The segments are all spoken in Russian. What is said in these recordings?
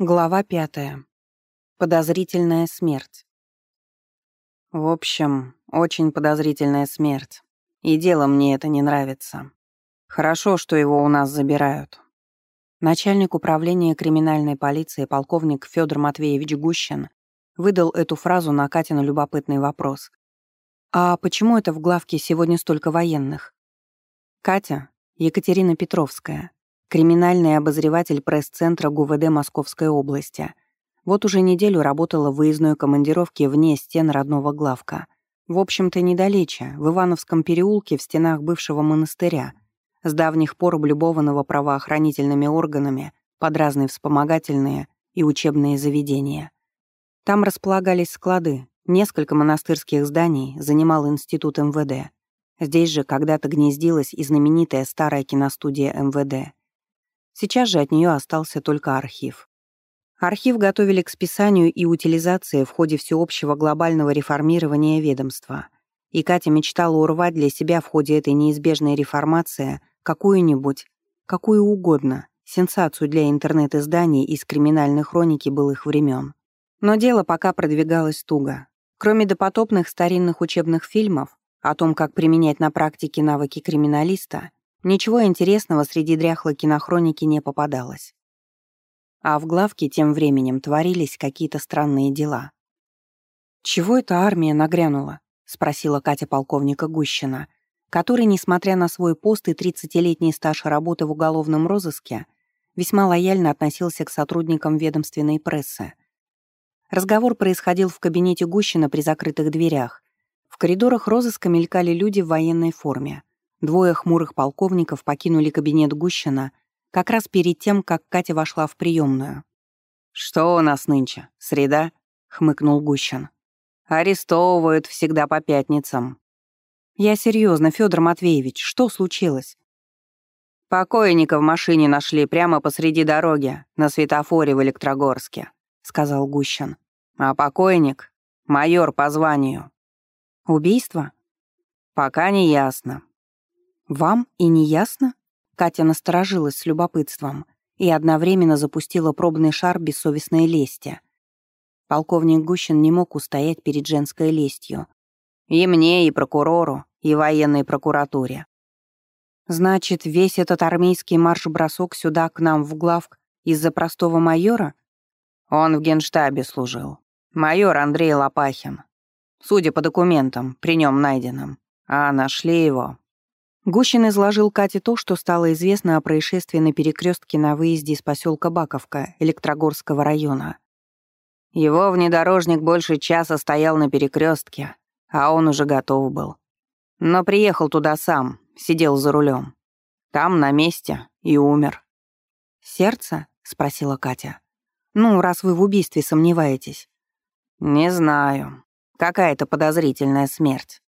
Глава пятая. Подозрительная смерть. В общем, очень подозрительная смерть. И дело мне это не нравится. Хорошо, что его у нас забирают. Начальник управления криминальной полиции полковник Федор Матвеевич Гущин выдал эту фразу на Катину любопытный вопрос. «А почему это в главке сегодня столько военных?» Катя, Екатерина Петровская, криминальный обозреватель пресс-центра ГУВД Московской области. Вот уже неделю работала в выездной командировке вне стен родного главка. В общем-то, недалече, в Ивановском переулке в стенах бывшего монастыря, с давних пор облюбованного правоохранительными органами под разные вспомогательные и учебные заведения. Там располагались склады, несколько монастырских зданий занимал институт МВД. Здесь же когда-то гнездилась и знаменитая старая киностудия МВД. Сейчас же от нее остался только архив. Архив готовили к списанию и утилизации в ходе всеобщего глобального реформирования ведомства. И Катя мечтала урвать для себя в ходе этой неизбежной реформации какую-нибудь, какую угодно, сенсацию для интернет-изданий из криминальной хроники былых времен. Но дело пока продвигалось туго. Кроме допотопных старинных учебных фильмов о том, как применять на практике навыки криминалиста, Ничего интересного среди дряхлой кинохроники не попадалось. А в главке тем временем творились какие-то странные дела. «Чего эта армия нагрянула?» — спросила Катя полковника Гущина, который, несмотря на свой пост и 30-летний стаж работы в уголовном розыске, весьма лояльно относился к сотрудникам ведомственной прессы. Разговор происходил в кабинете Гущина при закрытых дверях. В коридорах розыска мелькали люди в военной форме. Двое хмурых полковников покинули кабинет Гущина как раз перед тем, как Катя вошла в приемную. «Что у нас нынче? Среда?» — хмыкнул Гущин. «Арестовывают всегда по пятницам». «Я серьезно, Федор Матвеевич, что случилось?» «Покойника в машине нашли прямо посреди дороги, на светофоре в Электрогорске», — сказал Гущин. «А покойник — майор по званию». «Убийство?» «Пока не ясно. «Вам и не ясно?» Катя насторожилась с любопытством и одновременно запустила пробный шар бессовестной лести. Полковник Гущин не мог устоять перед женской лестью. И мне, и прокурору, и военной прокуратуре. Значит, весь этот армейский марш-бросок сюда, к нам в главк, из-за простого майора? Он в генштабе служил. Майор Андрей Лопахин. Судя по документам, при нем найденным. А нашли его Гущин изложил Кате то, что стало известно о происшествии на перекрестке на выезде из поселка Баковка, Электрогорского района. Его внедорожник больше часа стоял на перекрестке, а он уже готов был. Но приехал туда сам, сидел за рулем. Там, на месте, и умер. «Сердце?» — спросила Катя. «Ну, раз вы в убийстве сомневаетесь». «Не знаю. Какая-то подозрительная смерть.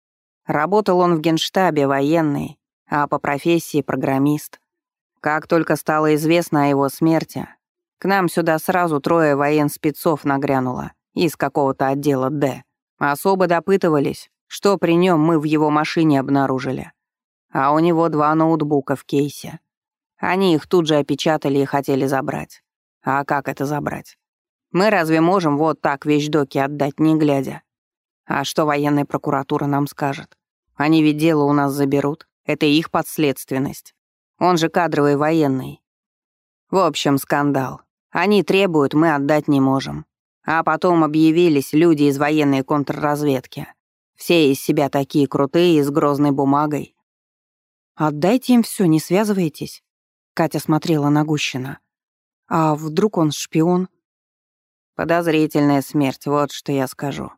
Работал он в генштабе военный, а по профессии программист. Как только стало известно о его смерти, к нам сюда сразу трое военспецов нагрянуло из какого-то отдела «Д». Особо допытывались, что при нем мы в его машине обнаружили. А у него два ноутбука в кейсе. Они их тут же опечатали и хотели забрать. А как это забрать? Мы разве можем вот так вещдоки отдать, не глядя? А что военная прокуратура нам скажет? Они ведь дело у нас заберут. Это их подследственность. Он же кадровый военный. В общем, скандал. Они требуют, мы отдать не можем. А потом объявились люди из военной контрразведки. Все из себя такие крутые и с грозной бумагой. «Отдайте им все, не связывайтесь», — Катя смотрела на Гущина. «А вдруг он шпион?» «Подозрительная смерть, вот что я скажу.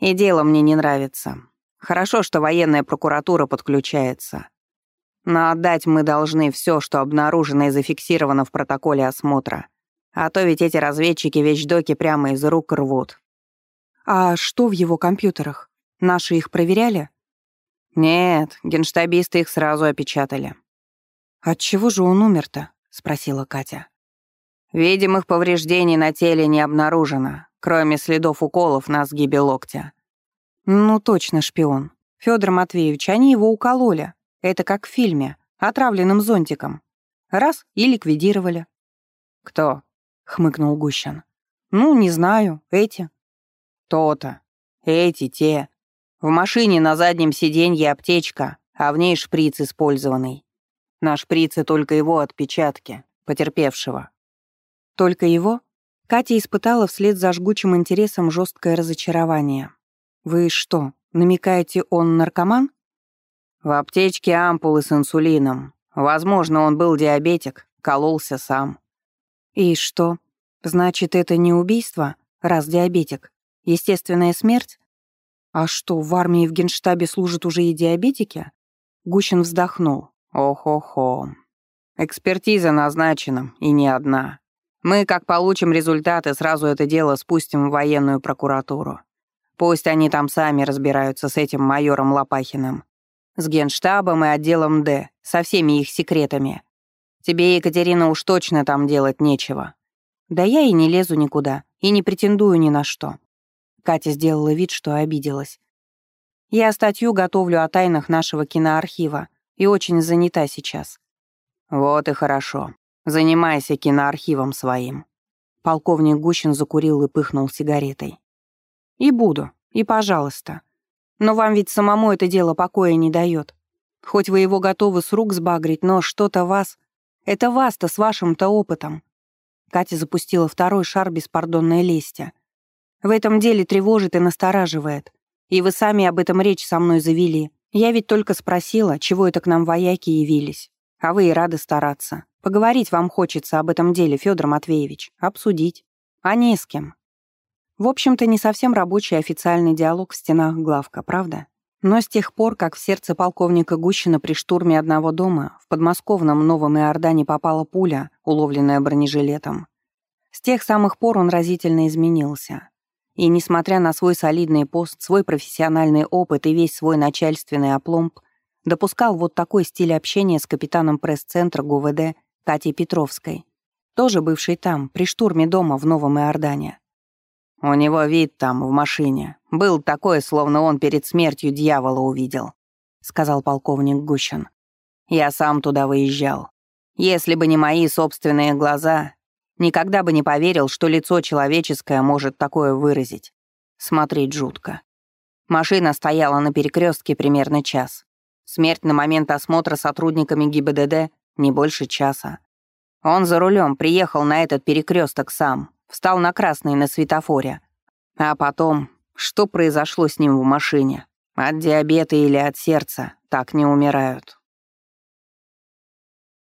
И дело мне не нравится. Хорошо, что военная прокуратура подключается. Но отдать мы должны все, что обнаружено и зафиксировано в протоколе осмотра. А то ведь эти разведчики вещдоки прямо из рук рвут. А что в его компьютерах? Наши их проверяли? Нет, генштабисты их сразу опечатали. От чего же он умер-то? спросила Катя. Видимых повреждений на теле не обнаружено, кроме следов уколов на сгибе локтя. Ну точно шпион. Федор Матвеевич, они его укололи. Это как в фильме, отравленным зонтиком. Раз — и ликвидировали. Кто? хмыкнул Гущин. «Ну, не знаю, эти». «То-то. Эти, те. В машине на заднем сиденье аптечка, а в ней шприц использованный. На шприце только его отпечатки, потерпевшего». «Только его?» Катя испытала вслед за жгучим интересом жесткое разочарование. «Вы что, намекаете, он наркоман?» «В аптечке ампулы с инсулином. Возможно, он был диабетик, кололся сам». «И что? Значит, это не убийство, раз диабетик? Естественная смерть? А что, в армии в генштабе служат уже и диабетики? Гущин вздохнул. Ох-охо. Экспертиза назначена, и не одна. Мы, как получим результаты, сразу это дело спустим в военную прокуратуру. Пусть они там сами разбираются с этим майором Лопахиным. С генштабом и отделом Д, со всеми их секретами. Тебе, Екатерина, уж точно там делать нечего. Да я и не лезу никуда, и не претендую ни на что. Катя сделала вид, что обиделась. Я статью готовлю о тайнах нашего киноархива и очень занята сейчас. Вот и хорошо. Занимайся киноархивом своим. Полковник Гущин закурил и пыхнул сигаретой. И буду, и пожалуйста. Но вам ведь самому это дело покоя не дает. Хоть вы его готовы с рук сбагрить, но что-то вас это вас-то с вашим-то опытом». Катя запустила второй шар беспардонной лести. «В этом деле тревожит и настораживает. И вы сами об этом речь со мной завели. Я ведь только спросила, чего это к нам вояки явились. А вы и рады стараться. Поговорить вам хочется об этом деле, Федор Матвеевич. Обсудить. А не с кем. В общем-то, не совсем рабочий официальный диалог в стенах главка, правда? Но с тех пор, как в сердце полковника Гущина при штурме одного дома в подмосковном Новом Иордане попала пуля, уловленная бронежилетом, с тех самых пор он разительно изменился. И, несмотря на свой солидный пост, свой профессиональный опыт и весь свой начальственный опломб, допускал вот такой стиль общения с капитаном пресс-центра ГУВД Катей Петровской, тоже бывшей там, при штурме дома в Новом Иордане. У него вид там, в машине. Был такой, словно он перед смертью дьявола увидел», — сказал полковник Гущин. «Я сам туда выезжал. Если бы не мои собственные глаза, никогда бы не поверил, что лицо человеческое может такое выразить. Смотреть жутко. Машина стояла на перекрестке примерно час. Смерть на момент осмотра сотрудниками ГИБДД не больше часа. Он за рулем приехал на этот перекресток сам, Встал на красный на светофоре. А потом, что произошло с ним в машине? От диабета или от сердца так не умирают.